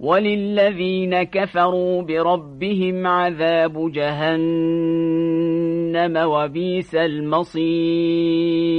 وللذين كفروا بربهم عذاب جهنم وبيس المصير.